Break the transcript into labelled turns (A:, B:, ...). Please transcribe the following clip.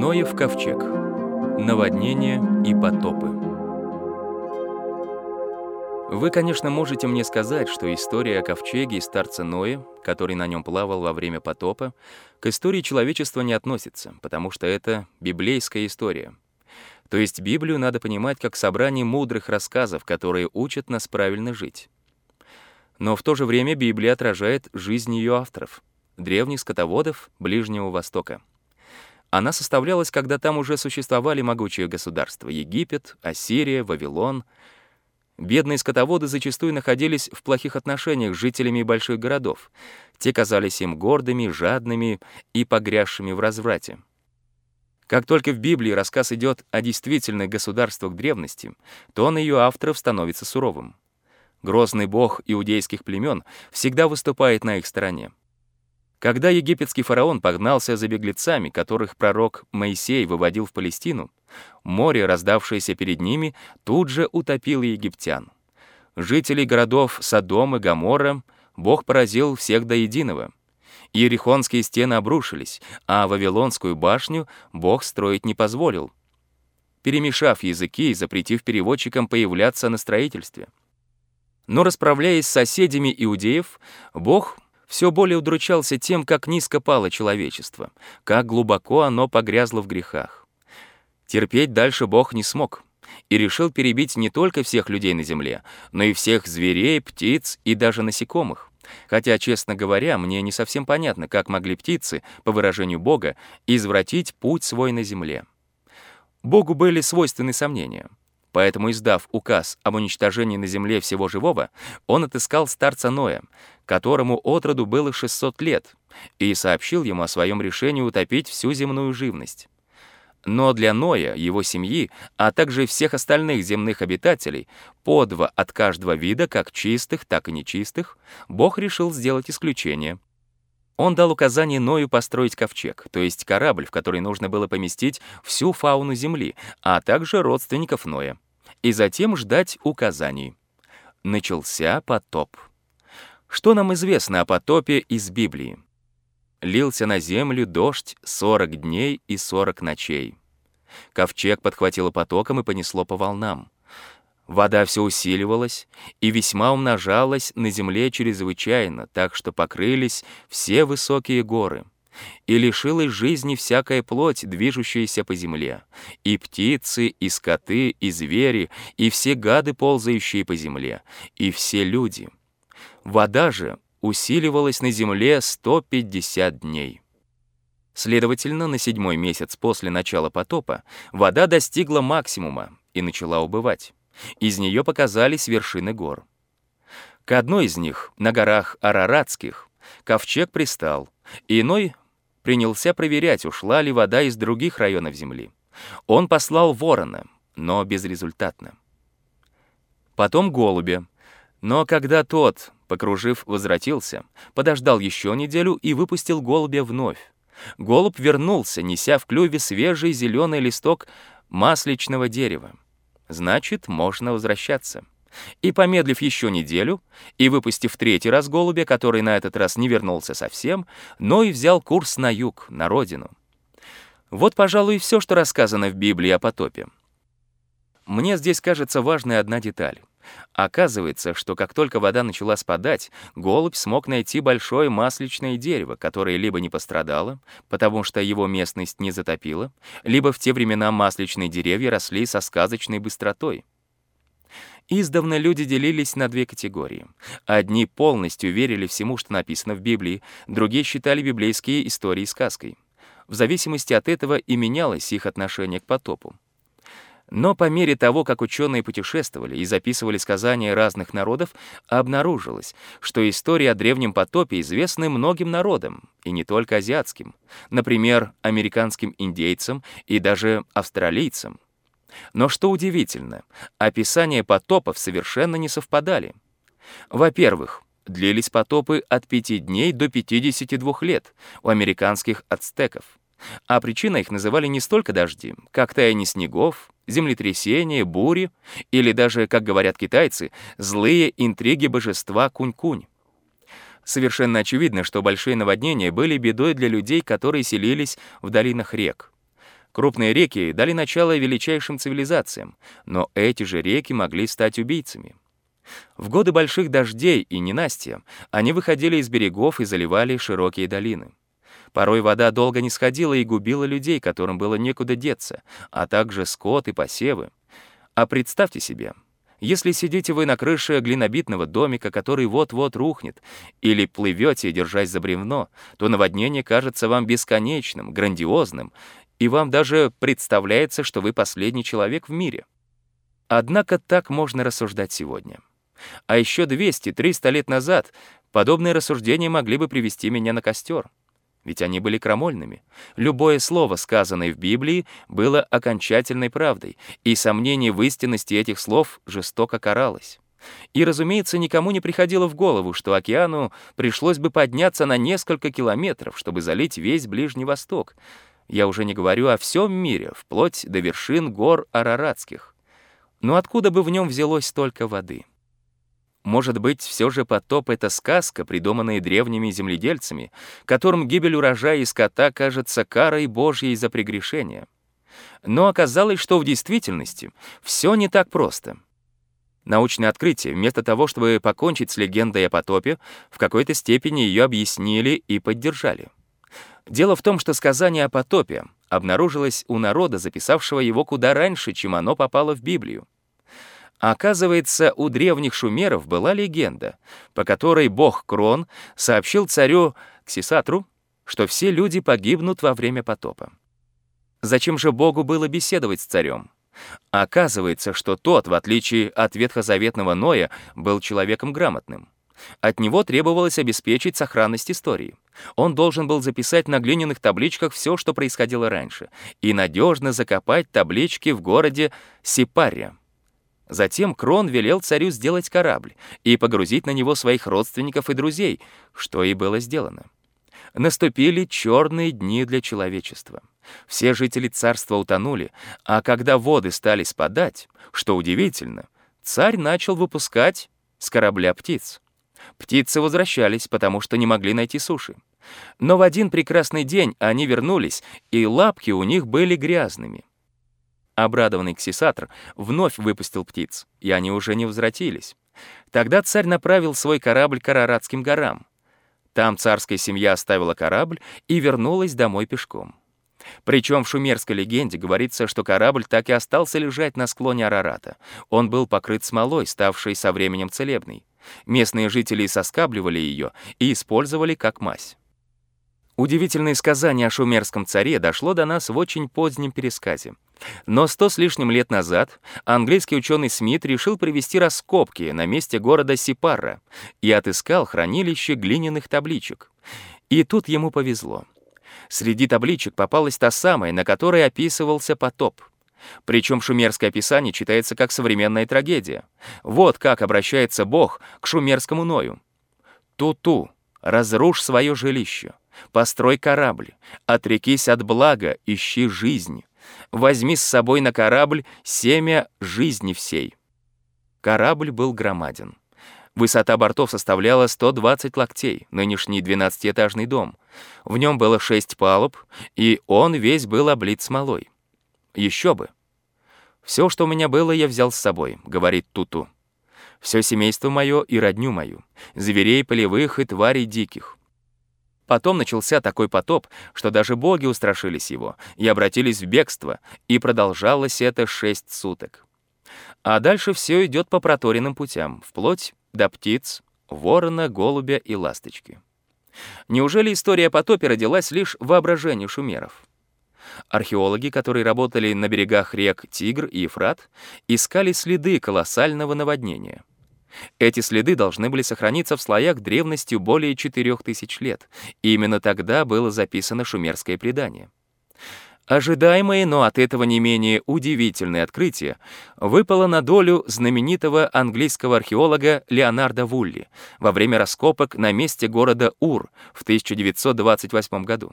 A: Ноев ковчег. Наводнение и потопы. Вы, конечно, можете мне сказать, что история о ковчеге и старца Ноя, который на нем плавал во время потопа, к истории человечества не относится, потому что это библейская история. То есть Библию надо понимать как собрание мудрых рассказов, которые учат нас правильно жить. Но в то же время Библия отражает жизнь ее авторов, древних скотоводов Ближнего Востока. Она составлялась, когда там уже существовали могучие государства — Египет, Ассирия, Вавилон. Бедные скотоводы зачастую находились в плохих отношениях с жителями больших городов. Те казались им гордыми, жадными и погрязшими в разврате. Как только в Библии рассказ идет о действительных государствах древности, то он ее авторов становится суровым. Грозный бог иудейских племен всегда выступает на их стороне. Когда египетский фараон погнался за беглецами, которых пророк Моисей выводил в Палестину, море, раздавшееся перед ними, тут же утопило египтян. Жителей городов Содом и Гоморра Бог поразил всех до единого. Иерихонские стены обрушились, а Вавилонскую башню Бог строить не позволил, перемешав языки и запретив переводчикам появляться на строительстве. Но расправляясь с соседями иудеев, Бог все более удручался тем, как низко пало человечество, как глубоко оно погрязло в грехах. Терпеть дальше Бог не смог и решил перебить не только всех людей на земле, но и всех зверей, птиц и даже насекомых. Хотя, честно говоря, мне не совсем понятно, как могли птицы, по выражению Бога, извратить путь свой на земле. Богу были свойственны сомнения — Поэтому, издав указ об уничтожении на земле всего живого, он отыскал старца Ноя, которому отроду было 600 лет, и сообщил ему о своем решении утопить всю земную живность. Но для Ноя, его семьи, а также всех остальных земных обитателей, по два от каждого вида, как чистых, так и нечистых, Бог решил сделать исключение — он дал указание Ною построить ковчег, то есть корабль, в который нужно было поместить всю фауну Земли, а также родственников Ноя, и затем ждать указаний. Начался потоп. Что нам известно о потопе из Библии? Лился на землю дождь 40 дней и 40 ночей. Ковчег подхватило потоком и понесло по волнам. Вода все усиливалась и весьма умножалась на земле чрезвычайно, так что покрылись все высокие горы. И лишилась жизни всякая плоть, движущаяся по земле, и птицы, и скоты, и звери, и все гады, ползающие по земле, и все люди. Вода же усиливалась на земле 150 дней. Следовательно, на седьмой месяц после начала потопа вода достигла максимума и начала убывать. Из нее показались вершины гор. К одной из них, на горах Араратских, ковчег пристал, иной принялся проверять, ушла ли вода из других районов земли. Он послал ворона, но безрезультатно. Потом голубя, но когда тот, покружив, возвратился, подождал еще неделю и выпустил голубя вновь. Голубь вернулся, неся в клюве свежий зеленый листок масличного дерева значит, можно возвращаться. И помедлив еще неделю, и выпустив третий раз голубя, который на этот раз не вернулся совсем, но и взял курс на юг, на родину. Вот, пожалуй, все, что рассказано в Библии о потопе. Мне здесь кажется важной одна деталь. Оказывается, что как только вода начала спадать, голубь смог найти большое масличное дерево, которое либо не пострадало, потому что его местность не затопила, либо в те времена масличные деревья росли со сказочной быстротой. Издавна люди делились на две категории. Одни полностью верили всему, что написано в Библии, другие считали библейские истории сказкой. В зависимости от этого и менялось их отношение к потопу. Но по мере того, как ученые путешествовали и записывали сказания разных народов, обнаружилось, что истории о древнем потопе известны многим народам, и не только азиатским, например, американским индейцам и даже австралийцам. Но что удивительно, описания потопов совершенно не совпадали. Во-первых, длились потопы от 5 дней до 52 лет у американских ацтеков, а причиной их называли не столько дожди, как таяние снегов, землетрясения, бури или даже, как говорят китайцы, злые интриги божества Кунь-Кунь. Совершенно очевидно, что большие наводнения были бедой для людей, которые селились в долинах рек. Крупные реки дали начало величайшим цивилизациям, но эти же реки могли стать убийцами. В годы больших дождей и ненастья они выходили из берегов и заливали широкие долины. Порой вода долго не сходила и губила людей, которым было некуда деться, а также скот и посевы. А представьте себе, если сидите вы на крыше глинобитного домика, который вот-вот рухнет, или плывете, держась за бревно, то наводнение кажется вам бесконечным, грандиозным, и вам даже представляется, что вы последний человек в мире. Однако так можно рассуждать сегодня. А еще 200-300 лет назад подобные рассуждения могли бы привести меня на костер. Ведь они были крамольными. Любое слово, сказанное в Библии, было окончательной правдой, и сомнение в истинности этих слов жестоко каралось. И, разумеется, никому не приходило в голову, что океану пришлось бы подняться на несколько километров, чтобы залить весь Ближний Восток. Я уже не говорю о всем мире, вплоть до вершин гор Араратских. Но откуда бы в нем взялось столько воды? Может быть, все же потоп — это сказка, придуманная древними земледельцами, которым гибель урожая и скота кажется карой Божьей за прегрешение. Но оказалось, что в действительности все не так просто. Научное открытие, вместо того, чтобы покончить с легендой о потопе, в какой-то степени ее объяснили и поддержали. Дело в том, что сказание о потопе обнаружилось у народа, записавшего его куда раньше, чем оно попало в Библию. Оказывается, у древних шумеров была легенда, по которой бог Крон сообщил царю Ксисатру, что все люди погибнут во время потопа. Зачем же богу было беседовать с царем? Оказывается, что тот, в отличие от ветхозаветного Ноя, был человеком грамотным. От него требовалось обеспечить сохранность истории. Он должен был записать на глиняных табличках все, что происходило раньше, и надежно закопать таблички в городе Сипария. Затем Крон велел царю сделать корабль и погрузить на него своих родственников и друзей, что и было сделано. Наступили черные дни для человечества. Все жители царства утонули, а когда воды стали спадать, что удивительно, царь начал выпускать с корабля птиц. Птицы возвращались, потому что не могли найти суши. Но в один прекрасный день они вернулись, и лапки у них были грязными. Обрадованный Ксисатр вновь выпустил птиц, и они уже не возвратились. Тогда царь направил свой корабль к Араратским горам. Там царская семья оставила корабль и вернулась домой пешком. Причем в шумерской легенде говорится, что корабль так и остался лежать на склоне Арарата. Он был покрыт смолой, ставшей со временем целебной. Местные жители соскабливали ее и использовали как мазь. Удивительное сказание о шумерском царе дошло до нас в очень позднем пересказе. Но сто с лишним лет назад английский ученый Смит решил провести раскопки на месте города Сипарра и отыскал хранилище глиняных табличек. И тут ему повезло. Среди табличек попалась та самая, на которой описывался потоп. Причем шумерское описание читается как современная трагедия. Вот как обращается Бог к шумерскому Ною. «Ту-ту, разрушь свое жилище, построй корабль, отрекись от блага, ищи жизнь, возьми с собой на корабль семя жизни всей». Корабль был громаден. Высота бортов составляла 120 локтей, нынешний 12-этажный дом. В нем было шесть палуб, и он весь был облит смолой. Еще бы. «Все, что у меня было, я взял с собой», — говорит Туту. «Все семейство мое и родню мою, зверей полевых и тварей диких». Потом начался такой потоп, что даже боги устрашились его и обратились в бегство, и продолжалось это шесть суток. А дальше все идет по проторенным путям, вплоть до птиц, ворона, голубя и ласточки. Неужели история о потопе родилась лишь в воображении шумеров? Археологи, которые работали на берегах рек Тигр и Ефрат, искали следы колоссального наводнения. Эти следы должны были сохраниться в слоях древностью более 4000 лет, и именно тогда было записано шумерское предание. Ожидаемое, но от этого не менее удивительное открытие выпало на долю знаменитого английского археолога Леонарда Вулли во время раскопок на месте города Ур в 1928 году.